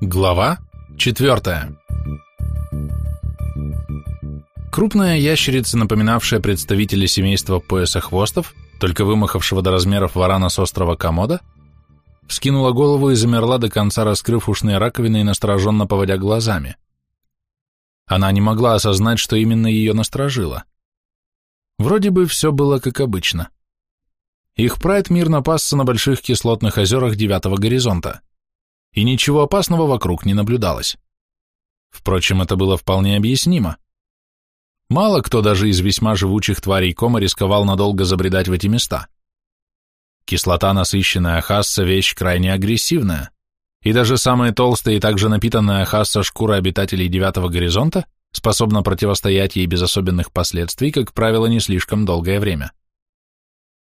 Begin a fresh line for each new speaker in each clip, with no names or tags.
Глава 4. Крупная ящерица, напоминавшая представителя семейства поясохвостов, только вымахавшего до размеров варана с острова Комода, вскинула голову и замерла до конца, раскрыв ушные раковины и настороженно поводя глазами. Она не могла осознать, что именно ее насторожило. Вроде бы все было как обычно. Их прайд мирно пасся на больших кислотных озерах девятого горизонта, и ничего опасного вокруг не наблюдалось. Впрочем, это было вполне объяснимо. Мало кто даже из весьма живучих тварей кома рисковал надолго забредать в эти места. Кислота, насыщенная хасса, вещь крайне агрессивная, и даже самая толстая и также напитанная хасса шкура обитателей девятого горизонта способна противостоять ей без особенных последствий, как правило, не слишком долгое время.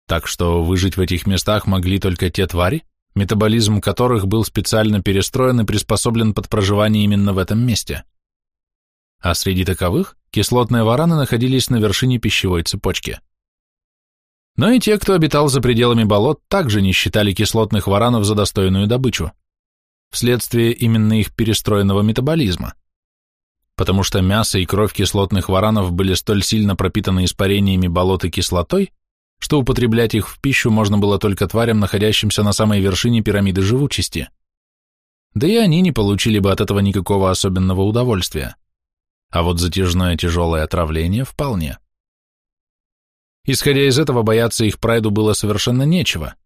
Так что выжить в этих местах могли только те твари, метаболизм которых был специально перестроен и приспособлен под проживание именно в этом месте. А среди таковых кислотные вараны находились на вершине пищевой цепочки. Но и те, кто обитал за пределами болот, также не считали кислотных варанов за достойную добычу, вследствие именно их перестроенного метаболизма. Потому что мясо и кровь кислотных варанов были столь сильно пропитаны испарениями болот и кислотой, что употреблять их в пищу можно было только тварям, находящимся на самой вершине пирамиды живучести. Да и они не получили бы от этого никакого особенного удовольствия. А вот затяжное тяжелое отравление вполне. Исходя из этого, бояться их прайду было совершенно нечего.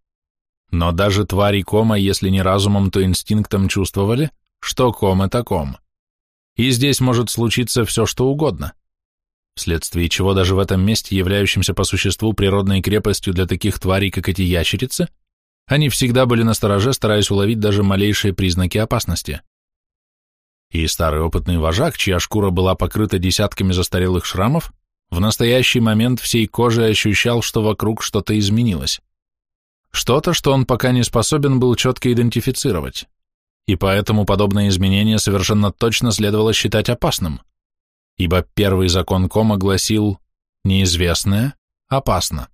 Но даже твари кома, если не разумом, то инстинктом чувствовали, что ком — это ком. И здесь может случиться все, что угодно вследствие чего даже в этом месте, являющемся по существу природной крепостью для таких тварей, как эти ящерицы, они всегда были настороже, стараясь уловить даже малейшие признаки опасности. И старый опытный вожак, чья шкура была покрыта десятками застарелых шрамов, в настоящий момент всей кожей ощущал, что вокруг что-то изменилось. Что-то, что он пока не способен был четко идентифицировать. И поэтому подобное изменение совершенно точно следовало считать опасным – ибо первый закон кома гласил «неизвестное опасно».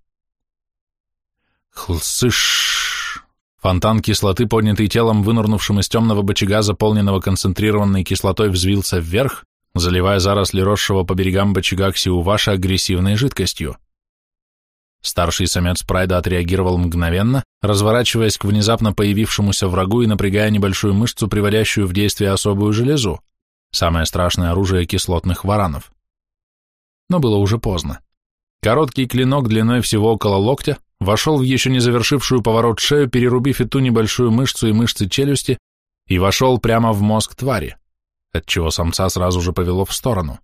Хлсыш! Фонтан кислоты, поднятый телом, вынырнувшим из темного бочага, заполненного концентрированной кислотой, взвился вверх, заливая заросли росшего по берегам бочага Ксиуваша агрессивной жидкостью. Старший самец Прайда отреагировал мгновенно, разворачиваясь к внезапно появившемуся врагу и напрягая небольшую мышцу, приводящую в действие особую железу самое страшное оружие кислотных варанов. Но было уже поздно. Короткий клинок длиной всего около локтя вошел в еще не завершившую поворот шею, перерубив и ту небольшую мышцу и мышцы челюсти, и вошел прямо в мозг твари, отчего самца сразу же повело в сторону.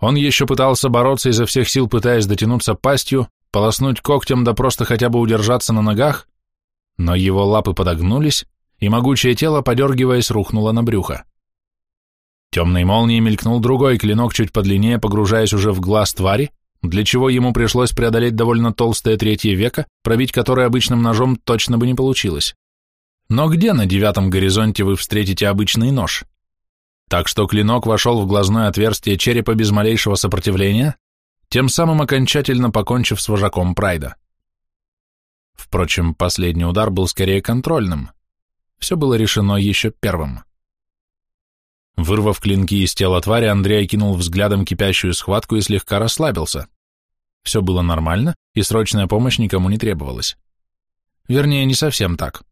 Он еще пытался бороться изо всех сил, пытаясь дотянуться пастью, полоснуть когтем, да просто хотя бы удержаться на ногах, но его лапы подогнулись, и могучее тело, подергиваясь, рухнуло на брюхо. Темной молнией мелькнул другой клинок чуть подлиннее, погружаясь уже в глаз твари, для чего ему пришлось преодолеть довольно толстое третье веко, пробить которое обычным ножом точно бы не получилось. Но где на девятом горизонте вы встретите обычный нож? Так что клинок вошел в глазное отверстие черепа без малейшего сопротивления, тем самым окончательно покончив с вожаком Прайда. Впрочем, последний удар был скорее контрольным. Все было решено еще первым. Вырвав клинки из тела твари, Андрей окинул взглядом кипящую схватку и слегка расслабился. Все было нормально, и срочная помощь никому не требовалась. Вернее, не совсем так.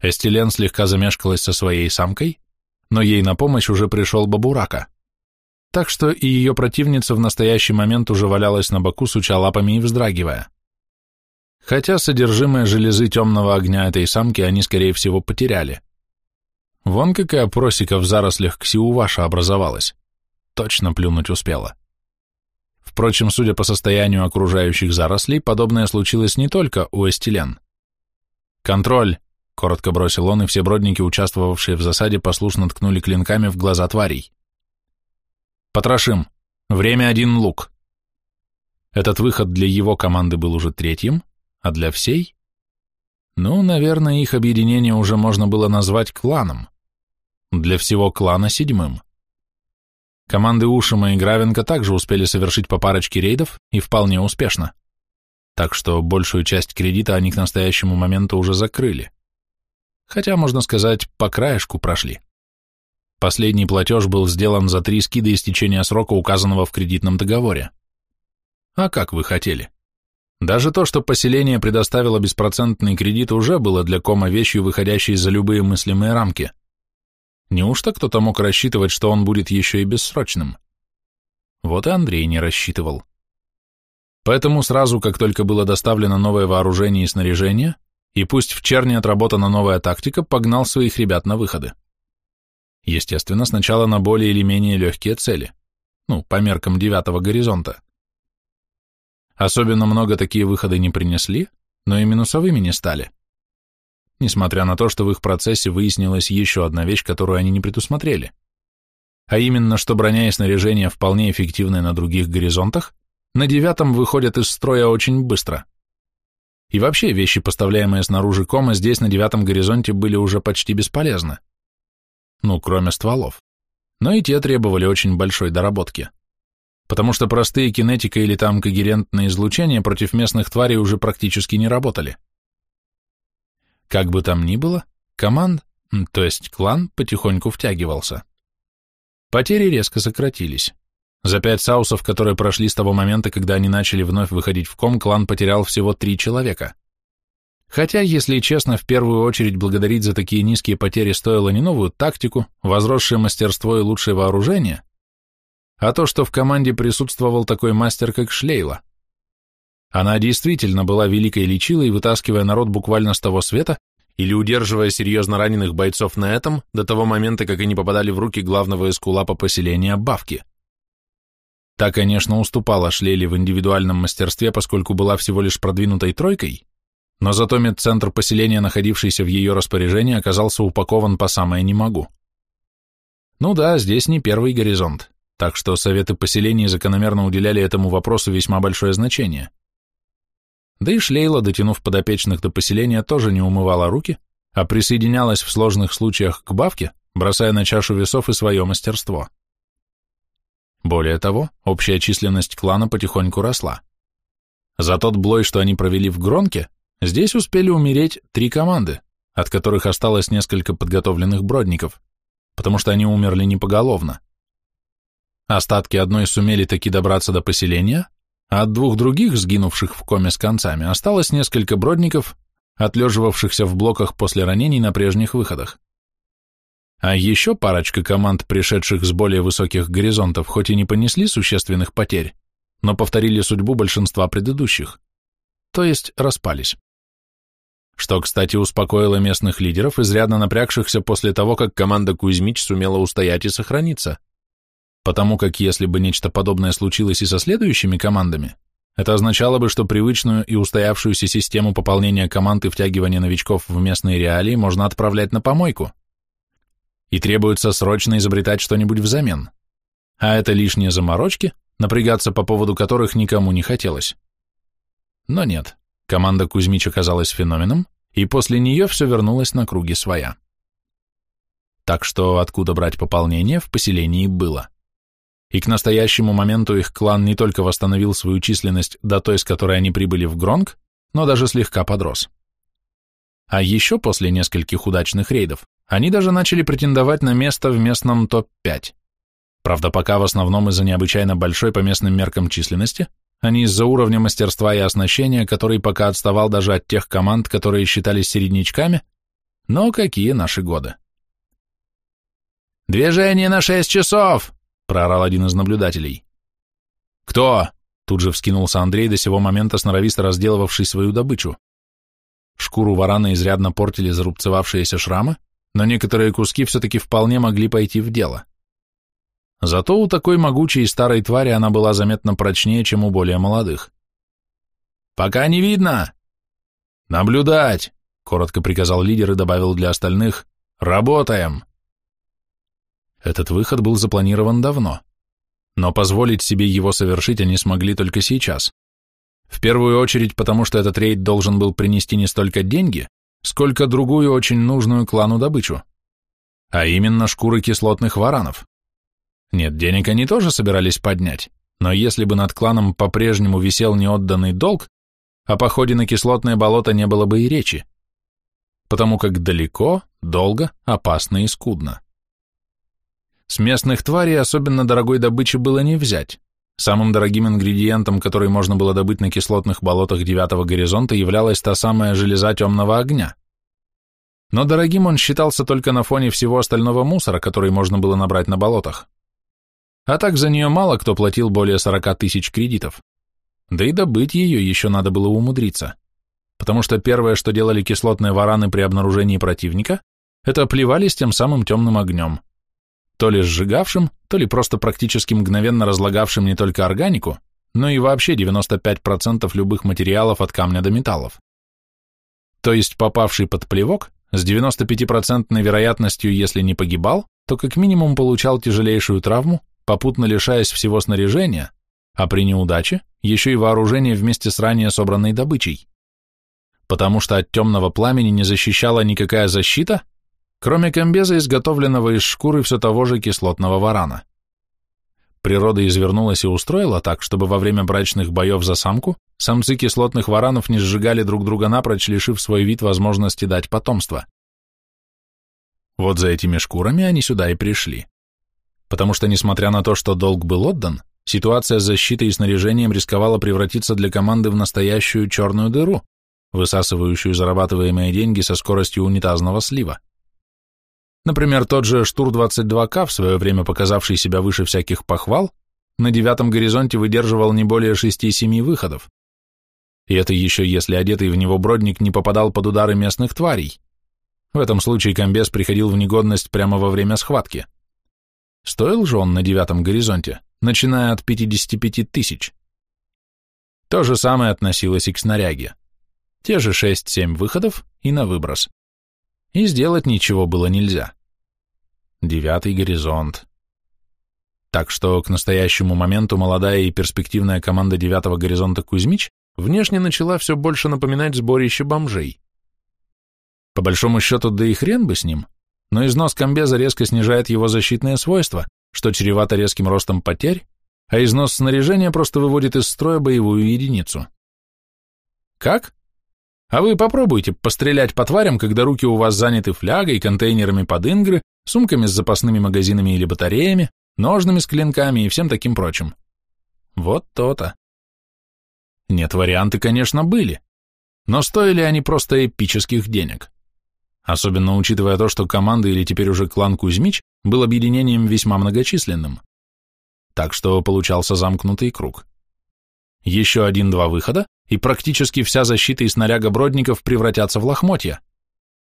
Эстилен слегка замешкалась со своей самкой, но ей на помощь уже пришел Бабурака. Так что и ее противница в настоящий момент уже валялась на боку, суча лапами и вздрагивая. Хотя содержимое железы темного огня этой самки они, скорее всего, потеряли. Вон какая просека в зарослях ксиуваша образовалась. Точно плюнуть успела. Впрочем, судя по состоянию окружающих зарослей, подобное случилось не только у эстилен. «Контроль!» — коротко бросил он, и все бродники, участвовавшие в засаде, послушно ткнули клинками в глаза тварей. «Потрошим! Время один лук!» Этот выход для его команды был уже третьим, а для всей? Ну, наверное, их объединение уже можно было назвать кланом для всего клана седьмым. Команды Ушима и Гравенка также успели совершить по парочке рейдов и вполне успешно. Так что большую часть кредита они к настоящему моменту уже закрыли. Хотя, можно сказать, по краешку прошли. Последний платеж был сделан за три ски до истечения срока, указанного в кредитном договоре. А как вы хотели? Даже то, что поселение предоставило беспроцентный кредит, уже было для кома вещью, выходящей за любые мыслимые рамки. Неужто кто-то мог рассчитывать, что он будет еще и бессрочным? Вот и Андрей не рассчитывал. Поэтому сразу, как только было доставлено новое вооружение и снаряжение, и пусть в черне отработана новая тактика, погнал своих ребят на выходы. Естественно, сначала на более или менее легкие цели. Ну, по меркам девятого горизонта. Особенно много такие выходы не принесли, но и минусовыми не стали. Несмотря на то, что в их процессе выяснилась еще одна вещь, которую они не предусмотрели. А именно, что броня и снаряжение вполне эффективны на других горизонтах, на девятом выходят из строя очень быстро. И вообще вещи, поставляемые снаружи кома, здесь на девятом горизонте были уже почти бесполезны. Ну, кроме стволов. Но и те требовали очень большой доработки. Потому что простые кинетика или там когерентное излучение против местных тварей уже практически не работали. Как бы там ни было, команд, то есть клан, потихоньку втягивался. Потери резко сократились. За пять саусов, которые прошли с того момента, когда они начали вновь выходить в ком, клан потерял всего три человека. Хотя, если честно, в первую очередь благодарить за такие низкие потери стоило не новую тактику, возросшее мастерство и лучшее вооружение, а то, что в команде присутствовал такой мастер, как Шлейла. Она действительно была великой лечилой, вытаскивая народ буквально с того света или удерживая серьезно раненых бойцов на этом до того момента, как они попадали в руки главного эскулапа поселения Бавки. Та, конечно, уступала Шлейле в индивидуальном мастерстве, поскольку была всего лишь продвинутой тройкой, но зато медцентр поселения, находившийся в ее распоряжении, оказался упакован по самое не могу. Ну да, здесь не первый горизонт, так что советы поселений закономерно уделяли этому вопросу весьма большое значение. Да и Шлейла, дотянув подопечных до поселения, тоже не умывала руки, а присоединялась в сложных случаях к бабке, бросая на чашу весов и свое мастерство. Более того, общая численность клана потихоньку росла. За тот блой, что они провели в Гронке, Здесь успели умереть три команды, от которых осталось несколько подготовленных бродников, потому что они умерли не поголовно. Остатки одной сумели таки добраться до поселения, от двух других, сгинувших в коме с концами, осталось несколько бродников, отлеживавшихся в блоках после ранений на прежних выходах. А еще парочка команд, пришедших с более высоких горизонтов, хоть и не понесли существенных потерь, но повторили судьбу большинства предыдущих, то есть распались что, кстати, успокоило местных лидеров, изрядно напрягшихся после того, как команда Кузьмич сумела устоять и сохраниться. Потому как если бы нечто подобное случилось и со следующими командами, это означало бы, что привычную и устоявшуюся систему пополнения команд и втягивания новичков в местные реалии можно отправлять на помойку. И требуется срочно изобретать что-нибудь взамен. А это лишние заморочки, напрягаться по поводу которых никому не хотелось. Но нет, Команда Кузьмич оказалась феноменом, и после нее все вернулось на круги своя. Так что откуда брать пополнение в поселении было. И к настоящему моменту их клан не только восстановил свою численность до той, с которой они прибыли в Гронг, но даже слегка подрос. А еще после нескольких удачных рейдов они даже начали претендовать на место в местном топ-5. Правда, пока в основном из-за необычайно большой по местным меркам численности, а не из-за уровня мастерства и оснащения, который пока отставал даже от тех команд, которые считались середнячками, но какие наши годы. «Движение на шесть часов!» — проорал один из наблюдателей. «Кто?» — тут же вскинулся Андрей, до сего момента сноровисто разделывавший свою добычу. Шкуру варана изрядно портили зарубцевавшиеся шрамы, но некоторые куски все-таки вполне могли пойти в дело. Зато у такой могучей старой твари она была заметно прочнее, чем у более молодых. «Пока не видно!» «Наблюдать!» — коротко приказал лидер и добавил для остальных «Работаем!» Этот выход был запланирован давно, но позволить себе его совершить они смогли только сейчас. В первую очередь потому, что этот рейд должен был принести не столько деньги, сколько другую очень нужную клану добычу, а именно шкуры кислотных варанов. Нет, денег они тоже собирались поднять, но если бы над кланом по-прежнему висел неотданный долг, о походе на кислотное болото не было бы и речи, потому как далеко, долго, опасно и скудно. С местных тварей особенно дорогой добычи было не взять. Самым дорогим ингредиентом, который можно было добыть на кислотных болотах девятого горизонта, являлась та самая железа темного огня. Но дорогим он считался только на фоне всего остального мусора, который можно было набрать на болотах. А так за нее мало кто платил более 40 тысяч кредитов. Да и добыть ее еще надо было умудриться. Потому что первое, что делали кислотные вараны при обнаружении противника, это плевались тем самым темным огнем. То ли сжигавшим, то ли просто практически мгновенно разлагавшим не только органику, но и вообще 95% любых материалов от камня до металлов. То есть попавший под плевок с 95% вероятностью, если не погибал, то как минимум получал тяжелейшую травму, попутно лишаясь всего снаряжения, а при неудаче еще и вооружение вместе с ранее собранной добычей. Потому что от темного пламени не защищала никакая защита, кроме комбеза, изготовленного из шкуры все того же кислотного варана. Природа извернулась и устроила так, чтобы во время брачных боев за самку самцы кислотных варанов не сжигали друг друга напрочь, лишив свой вид возможности дать потомство. Вот за этими шкурами они сюда и пришли. Потому что, несмотря на то, что долг был отдан, Ситуация с защитой и снаряжением рисковала превратиться для команды в настоящую черную дыру, высасывающую зарабатываемые деньги со скоростью унитазного слива. Например, тот же Штур-22К, в свое время показавший себя выше всяких похвал, на девятом горизонте выдерживал не более 6-7 выходов. И это еще если одетый в него бродник не попадал под удары местных тварей. В этом случае комбез приходил в негодность прямо во время схватки. Стоил же он на девятом горизонте начиная от 55 тысяч. То же самое относилось и к снаряге. Те же 6-7 выходов и на выброс. И сделать ничего было нельзя. Девятый горизонт. Так что к настоящему моменту молодая и перспективная команда девятого горизонта Кузьмич внешне начала все больше напоминать сборище бомжей. По большому счету, да и хрен бы с ним, но износ комбеза резко снижает его защитные свойства, что чревато резким ростом потерь, а износ снаряжения просто выводит из строя боевую единицу. Как? А вы попробуйте пострелять по тварям, когда руки у вас заняты флягой, контейнерами под ингры, сумками с запасными магазинами или батареями, ножными с клинками и всем таким прочим. Вот то-то. Нет, варианты, конечно, были, но стоили они просто эпических денег. Особенно учитывая то, что команда или теперь уже клан Кузьмич был объединением весьма многочисленным. Так что получался замкнутый круг. Еще один-два выхода, и практически вся защита и снаряга бродников превратятся в лохмотья,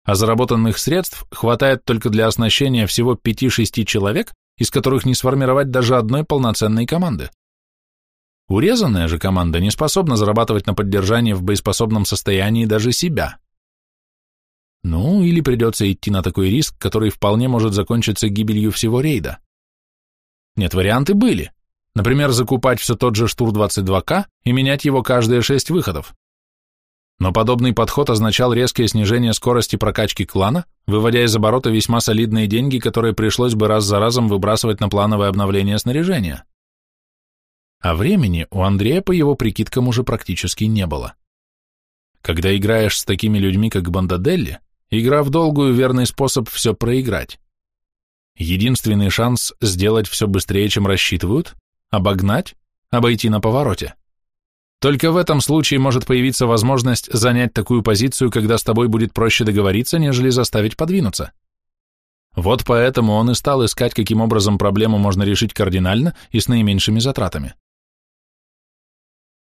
а заработанных средств хватает только для оснащения всего 5-6 человек, из которых не сформировать даже одной полноценной команды. Урезанная же команда не способна зарабатывать на поддержание в боеспособном состоянии даже себя. Ну, или придется идти на такой риск, который вполне может закончиться гибелью всего рейда. Нет, варианты были. Например, закупать все тот же Штур-22К и менять его каждые шесть выходов. Но подобный подход означал резкое снижение скорости прокачки клана, выводя из оборота весьма солидные деньги, которые пришлось бы раз за разом выбрасывать на плановое обновление снаряжения. А времени у Андрея по его прикидкам уже практически не было. Когда играешь с такими людьми, как Бандаделли, Игра в долгую – верный способ все проиграть. Единственный шанс сделать все быстрее, чем рассчитывают – обогнать, обойти на повороте. Только в этом случае может появиться возможность занять такую позицию, когда с тобой будет проще договориться, нежели заставить подвинуться. Вот поэтому он и стал искать, каким образом проблему можно решить кардинально и с наименьшими затратами.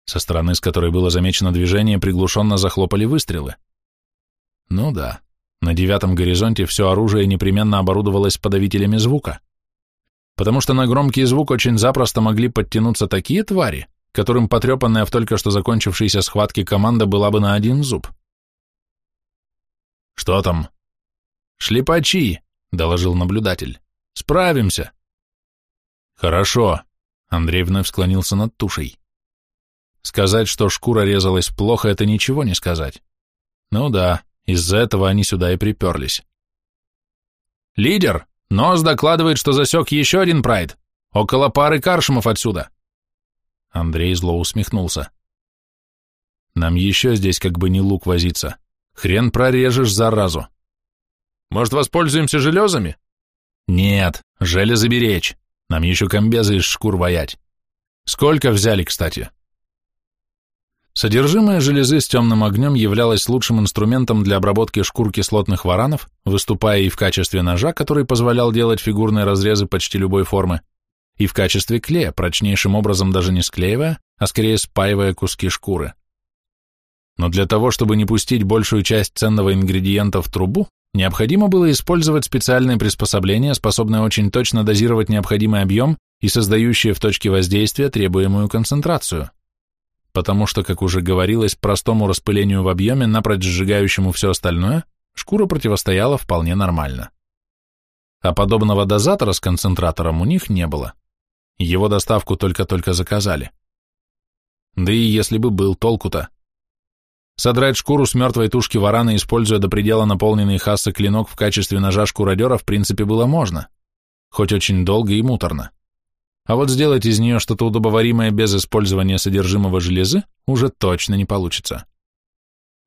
Со стороны, с которой было замечено движение, приглушенно захлопали выстрелы. Ну да, на девятом горизонте все оружие непременно оборудовалось подавителями звука. Потому что на громкий звук очень запросто могли подтянуться такие твари, которым потрепанная в только что закончившейся схватке команда была бы на один зуб. «Что там?» «Шлепачи», — доложил наблюдатель. «Справимся». «Хорошо», — Андрей вновь склонился над тушей. Сказать, что шкура резалась плохо, это ничего не сказать. Ну да, из-за этого они сюда и приперлись. «Лидер! Нос докладывает, что засек еще один прайд. Около пары каршемов отсюда!» Андрей зло усмехнулся. «Нам еще здесь как бы не лук возиться. Хрен прорежешь заразу. Может, воспользуемся железами?» Нет, железо беречь. Нам еще комбезы из шкур воять. Сколько взяли, кстати? Содержимое железы с темным огнем являлось лучшим инструментом для обработки шкур кислотных варанов, выступая и в качестве ножа, который позволял делать фигурные разрезы почти любой формы, и в качестве клея, прочнейшим образом даже не склеивая, а скорее спаивая куски шкуры. Но для того, чтобы не пустить большую часть ценного ингредиента в трубу, необходимо было использовать специальные приспособления, способные очень точно дозировать необходимый объем и создающие в точке воздействия требуемую концентрацию. Потому что, как уже говорилось, простому распылению в объеме, напрочь сжигающему все остальное, шкура противостояла вполне нормально. А подобного дозатора с концентратором у них не было. Его доставку только-только заказали. Да и если бы был толку-то. Содрать шкуру с мертвой тушки варана, используя до предела наполненный хасса клинок в качестве ножа шкуродера, в принципе, было можно, хоть очень долго и муторно. А вот сделать из нее что-то удобоваримое без использования содержимого железы уже точно не получится.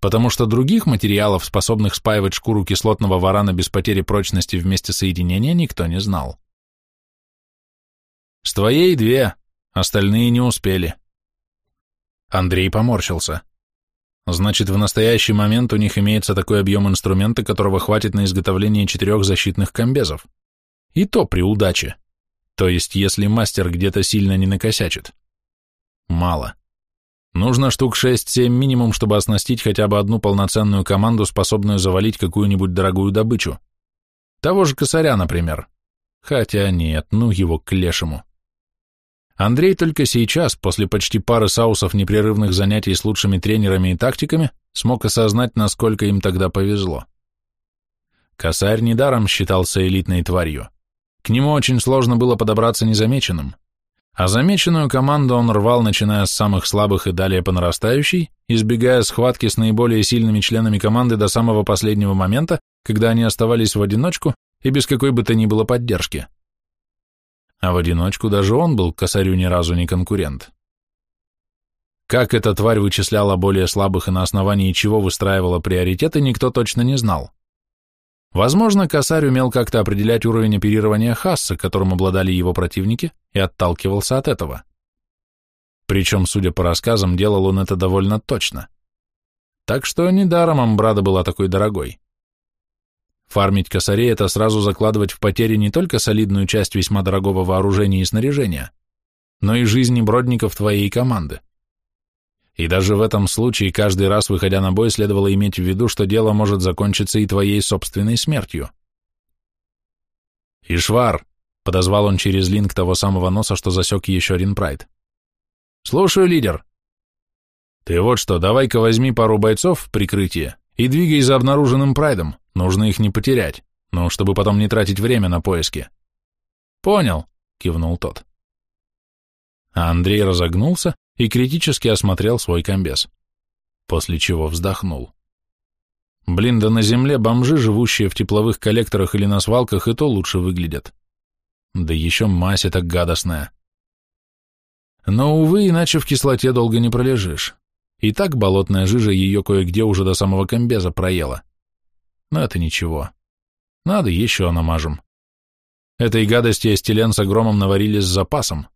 Потому что других материалов, способных спаивать шкуру кислотного варана без потери прочности вместе соединения, никто не знал. С твоей две, остальные не успели. Андрей поморщился. Значит, в настоящий момент у них имеется такой объем инструмента, которого хватит на изготовление четырех защитных комбезов. И то при удаче. То есть, если мастер где-то сильно не накосячит. Мало. Нужно штук 6-7 минимум, чтобы оснастить хотя бы одну полноценную команду, способную завалить какую-нибудь дорогую добычу. Того же косаря, например. Хотя нет, ну его к лешему. Андрей только сейчас, после почти пары саусов непрерывных занятий с лучшими тренерами и тактиками, смог осознать, насколько им тогда повезло. Косарь недаром считался элитной тварью. К нему очень сложно было подобраться незамеченным. А замеченную команду он рвал, начиная с самых слабых и далее по нарастающей, избегая схватки с наиболее сильными членами команды до самого последнего момента, когда они оставались в одиночку и без какой бы то ни было поддержки а в одиночку даже он был косарю ни разу не конкурент. Как эта тварь вычисляла более слабых и на основании чего выстраивала приоритеты, никто точно не знал. Возможно, косарь умел как-то определять уровень оперирования Хасса, которым обладали его противники, и отталкивался от этого. Причем, судя по рассказам, делал он это довольно точно. Так что недаром Амбрада была такой дорогой. Фармить косарей – это сразу закладывать в потери не только солидную часть весьма дорогого вооружения и снаряжения, но и жизни бродников твоей команды. И даже в этом случае каждый раз, выходя на бой, следовало иметь в виду, что дело может закончиться и твоей собственной смертью. «Ишвар!» — подозвал он через линк того самого носа, что засек еще один прайд. «Слушаю, лидер!» «Ты вот что, давай-ка возьми пару бойцов в прикрытие и двигай за обнаруженным прайдом. Нужно их не потерять, но чтобы потом не тратить время на поиски. Понял, кивнул тот. А Андрей разогнулся и критически осмотрел свой комбез, после чего вздохнул. Блин, да на земле бомжи, живущие в тепловых коллекторах или на свалках, и то лучше выглядят. Да еще мазь эта гадостная. Но, увы, иначе в кислоте долго не пролежишь. И так болотная жижа ее кое-где уже до самого комбеза проела. Но это ничего. Надо, еще намажем. Этой гадости эстилен с огромом наварили с запасом.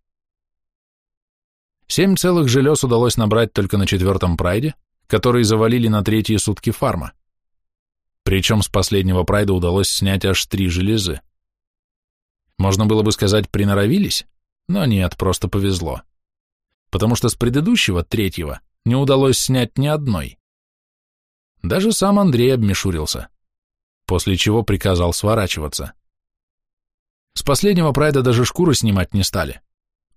Семь целых желез удалось набрать только на четвертом прайде, который завалили на третьи сутки фарма. Причем с последнего прайда удалось снять аж три железы. Можно было бы сказать, приноровились, но нет, просто повезло. Потому что с предыдущего, третьего, не удалось снять ни одной. Даже сам Андрей обмешурился после чего приказал сворачиваться. С последнего прайда даже шкуры снимать не стали.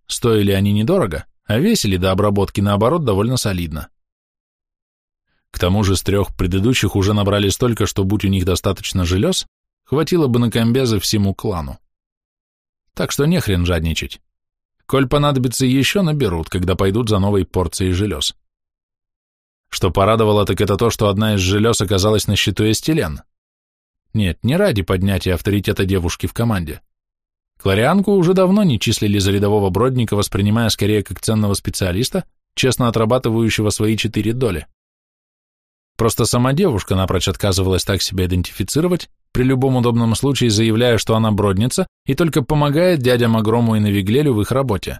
Стоили они недорого, а весили до обработки, наоборот, довольно солидно. К тому же с трех предыдущих уже набрали столько, что, будь у них достаточно желез, хватило бы на комбезы всему клану. Так что не хрен жадничать. Коль понадобится еще, наберут, когда пойдут за новой порцией желез. Что порадовало, так это то, что одна из желез оказалась на счету Эстелен. Нет, не ради поднятия авторитета девушки в команде. Кларианку уже давно не числили за рядового бродника, воспринимая скорее как ценного специалиста, честно отрабатывающего свои четыре доли. Просто сама девушка напрочь отказывалась так себя идентифицировать, при любом удобном случае заявляя, что она бродница и только помогает дядям Агрому и Навиглелю в их работе.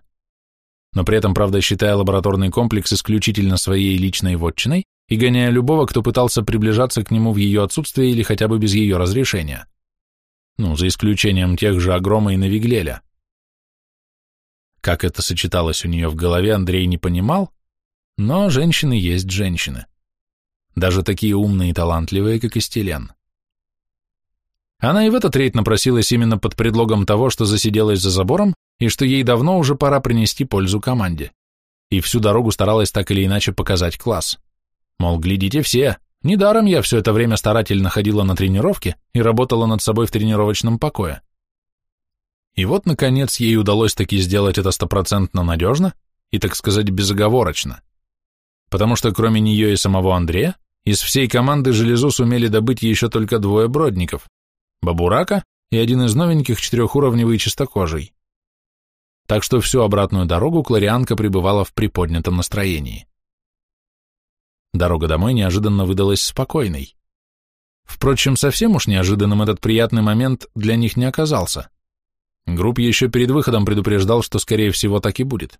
Но при этом, правда, считая лабораторный комплекс исключительно своей личной вотчиной и гоняя любого, кто пытался приближаться к нему в ее отсутствие или хотя бы без ее разрешения. Ну, за исключением тех же Агрома и Навиглеля. Как это сочеталось у нее в голове, Андрей не понимал, но женщины есть женщины даже такие умные и талантливые, как Истелен. Она и в этот рейд напросилась именно под предлогом того, что засиделась за забором и что ей давно уже пора принести пользу команде. И всю дорогу старалась так или иначе показать класс. Мол, глядите все, недаром я все это время старательно ходила на тренировки и работала над собой в тренировочном покое. И вот, наконец, ей удалось таки сделать это стопроцентно надежно и, так сказать, безоговорочно. Потому что кроме нее и самого Андрея, из всей команды железу сумели добыть еще только двое бродников – Бабурака и один из новеньких четырехуровневый чистокожий. Так что всю обратную дорогу Кларианка пребывала в приподнятом настроении. Дорога домой неожиданно выдалась спокойной. Впрочем, совсем уж неожиданным этот приятный момент для них не оказался. Групп еще перед выходом предупреждал, что скорее всего так и будет.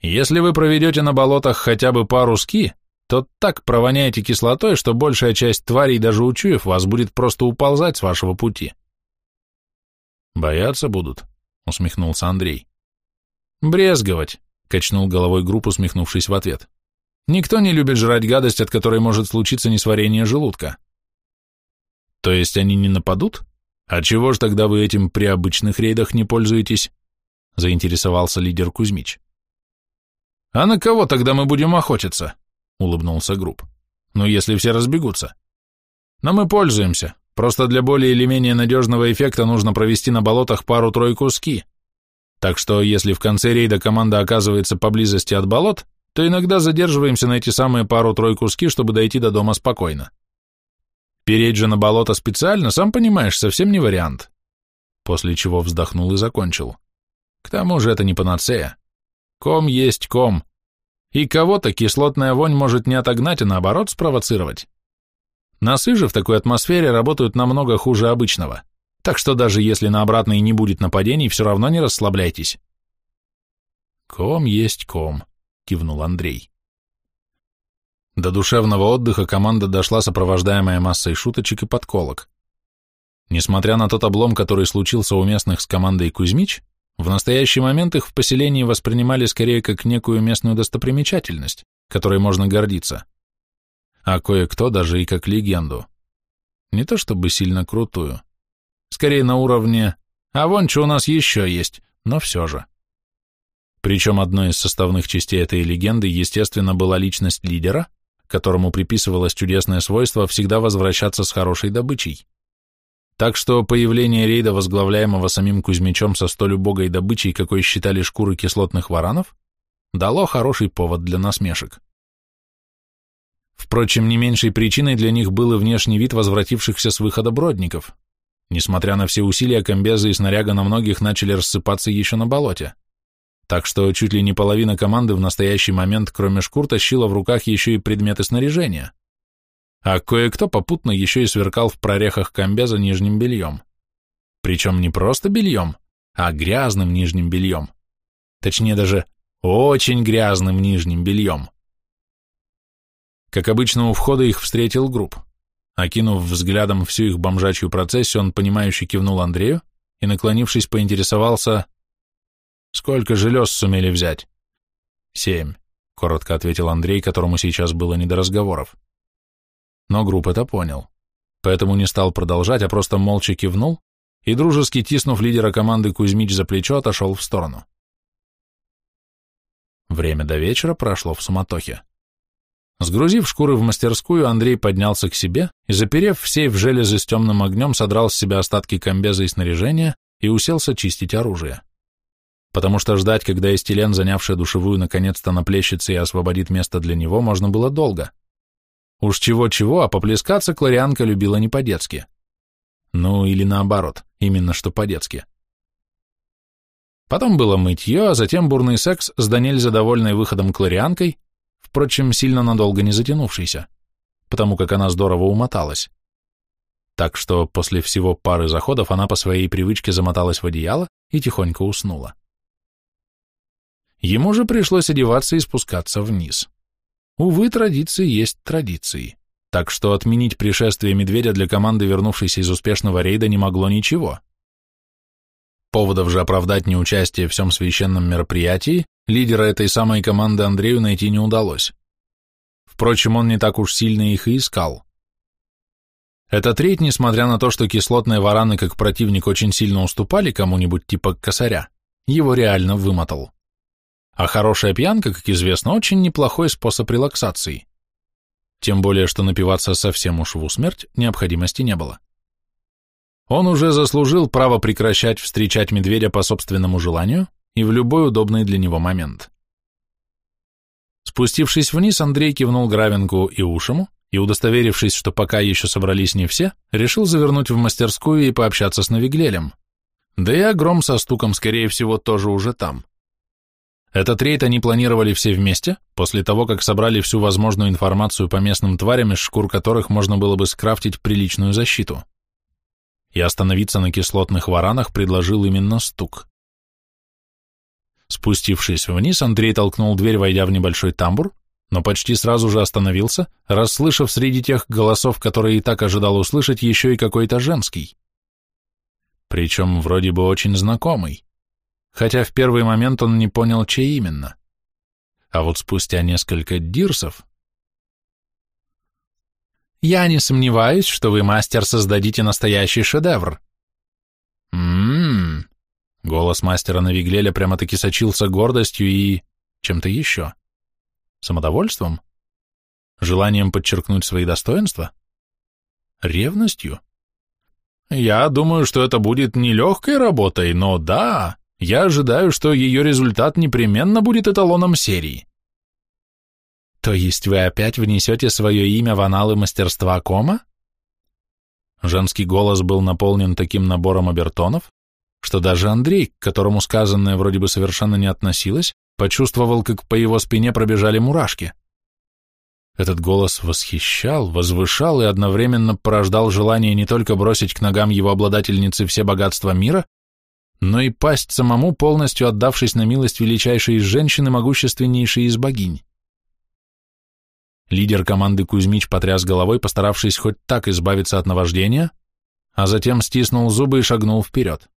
Если вы проведете на болотах хотя бы пару ски, то так провоняете кислотой, что большая часть тварей, даже учуяв вас, будет просто уползать с вашего пути. Бояться будут, усмехнулся Андрей. Брезговать, качнул головой Групп, усмехнувшись в ответ. Никто не любит жрать гадость, от которой может случиться несварение желудка. То есть они не нападут? А чего ж тогда вы этим при обычных рейдах не пользуетесь? Заинтересовался лидер Кузьмич. А на кого тогда мы будем охотиться? — улыбнулся Групп. «Ну, если все разбегутся. Но мы пользуемся. Просто для более или менее надежного эффекта нужно провести на болотах пару-тройку ски. Так что, если в конце рейда команда оказывается поблизости от болот, то иногда задерживаемся на эти самые пару-тройку ски, чтобы дойти до дома спокойно. Переть же на болото специально, сам понимаешь, совсем не вариант». После чего вздохнул и закончил. К тому же это не панацея. Ком есть ком. И кого-то кислотная вонь может не отогнать, а наоборот спровоцировать. Носы же в такой атмосфере работают намного хуже обычного, так что даже если на обратной не будет нападений, все равно не расслабляйтесь. «Ком есть ком», — кивнул Андрей. До душевного отдыха команда дошла сопровождаемая массой шуточек и подколок. Несмотря на тот облом, который случился у местных с командой Кузьмич, в настоящий момент их в поселении воспринимали скорее как некую местную достопримечательность, которой можно гордиться, а кое-кто даже и как легенду. Не то чтобы сильно крутую, скорее на уровне «а вон что у нас еще есть», но все же. Причем одной из составных частей этой легенды, естественно, была личность лидера, которому приписывалось чудесное свойство всегда возвращаться с хорошей добычей. Так что появление рейда, возглавляемого самим Кузьмичом со столь убогой добычей, какой считали шкуры кислотных варанов, дало хороший повод для насмешек. Впрочем, не меньшей причиной для них был и внешний вид возвратившихся с выхода бродников. Несмотря на все усилия, комбезы и снаряга на многих начали рассыпаться еще на болоте. Так что чуть ли не половина команды в настоящий момент, кроме шкур, тащила в руках еще и предметы снаряжения – а кое-кто попутно еще и сверкал в прорехах комбеза нижним бельем. Причем не просто бельем, а грязным нижним бельем. Точнее даже очень грязным нижним бельем. Как обычно, у входа их встретил групп. Окинув взглядом всю их бомжачью процессию, он, понимающе кивнул Андрею и, наклонившись, поинтересовался, «Сколько желез сумели взять?» «Семь», — коротко ответил Андрей, которому сейчас было не до разговоров. Но групп это понял, поэтому не стал продолжать, а просто молча кивнул и, дружески тиснув лидера команды Кузьмич за плечо, отошел в сторону. Время до вечера прошло в суматохе. Сгрузив шкуры в мастерскую, Андрей поднялся к себе и, заперев в сейф железы с темным огнем, содрал с себя остатки комбеза и снаряжения и уселся чистить оружие. Потому что ждать, когда Эстилен, занявшая душевую, наконец-то наплещется и освободит место для него, можно было долго — Уж чего-чего, а поплескаться Кларианка любила не по-детски. Ну, или наоборот, именно что по-детски. Потом было мытье, а затем бурный секс с Даниэль задовольной выходом Кларианкой, впрочем, сильно надолго не затянувшийся. потому как она здорово умоталась. Так что после всего пары заходов она по своей привычке замоталась в одеяло и тихонько уснула. Ему же пришлось одеваться и спускаться вниз. Увы, традиции есть традиции, так что отменить пришествие медведя для команды, вернувшейся из успешного рейда, не могло ничего. Поводов же оправдать неучастие в всем священном мероприятии лидера этой самой команды Андрею найти не удалось. Впрочем, он не так уж сильно их и искал. Этот рейд, несмотря на то, что кислотные вараны как противник очень сильно уступали кому-нибудь типа косаря, его реально вымотал. А хорошая пьянка, как известно, очень неплохой способ релаксации. Тем более, что напиваться совсем уж в усмерть необходимости не было. Он уже заслужил право прекращать встречать медведя по собственному желанию и в любой удобный для него момент. Спустившись вниз, Андрей кивнул Гравенку и Ушему и, удостоверившись, что пока еще собрались не все, решил завернуть в мастерскую и пообщаться с Навиглелем. Да и Огром со стуком, скорее всего, тоже уже там. Этот рейд они планировали все вместе, после того, как собрали всю возможную информацию по местным тварям, из шкур которых можно было бы скрафтить приличную защиту и остановиться на кислотных варанах предложил именно стук. Спустившись вниз, Андрей толкнул дверь, войдя в небольшой тамбур, но почти сразу же остановился, расслышав среди тех голосов, которые и так ожидал услышать, еще и какой-то женский. Причем вроде бы очень знакомый, хотя в первый момент он не понял, чей именно. А вот спустя несколько дирсов я не сомневаюсь, что вы, мастер, создадите настоящий шедевр. Ммм. Голос мастера Навиглеля прямо-таки сочился гордостью и... чем-то еще. Самодовольством? Желанием подчеркнуть свои достоинства? Ревностью? Я думаю, что это будет нелегкой работой, но да, я ожидаю, что ее результат непременно будет эталоном серии. То есть вы опять внесете свое имя в аналы мастерства кома? Женский голос был наполнен таким набором обертонов, что даже Андрей, к которому сказанное вроде бы совершенно не относилось, почувствовал, как по его спине пробежали мурашки. Этот голос восхищал, возвышал и одновременно порождал желание не только бросить к ногам его обладательницы все богатства мира, но и пасть самому, полностью отдавшись на милость величайшей из женщин и могущественнейшей из богинь. Лидер команды Кузьмич потряс головой, постаравшись хоть так избавиться от наваждения, а затем стиснул зубы и шагнул вперед.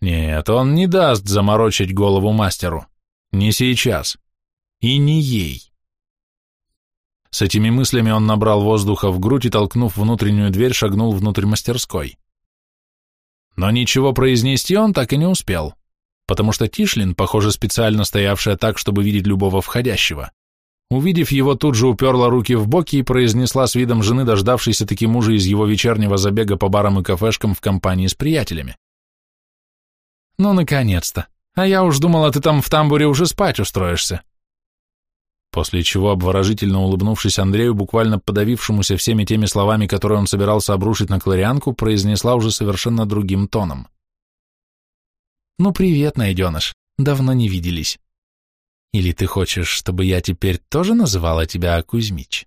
Нет, он не даст заморочить голову мастеру. Не сейчас. И не ей. С этими мыслями он набрал воздуха в грудь и, толкнув внутреннюю дверь, шагнул внутрь мастерской. Но ничего произнести он так и не успел, потому что Тишлин, похоже, специально стоявшая так, чтобы видеть любого входящего, Увидев его, тут же уперла руки в боки и произнесла с видом жены, дождавшейся таки мужа из его вечернего забега по барам и кафешкам в компании с приятелями. «Ну, наконец-то! А я уж думала, ты там в тамбуре уже спать устроишься!» После чего, обворожительно улыбнувшись Андрею, буквально подавившемуся всеми теми словами, которые он собирался обрушить на Кларианку, произнесла уже совершенно другим тоном. «Ну, привет, найденыш, давно не виделись». Или ты хочешь, чтобы я теперь тоже называла тебя Кузьмич?